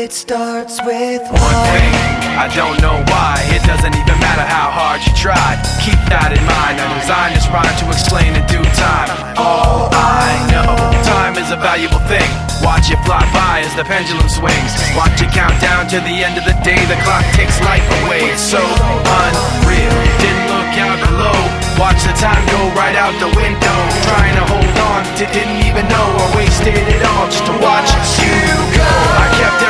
It starts with one thing. I don't know why. It doesn't even matter how hard you try. Keep that in mind. I'm designed this rhyme to explain in due time. All I know, time is a valuable thing. It fly by as the pendulum swings. Watch it count down to the end of the day. The clock takes life away. It's so unreal. Didn't look out below. Watch the time go right out the window. Trying to hold on to didn't even know I wasted it all just to watch you go. I kept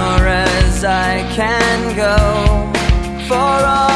far as I can go for all.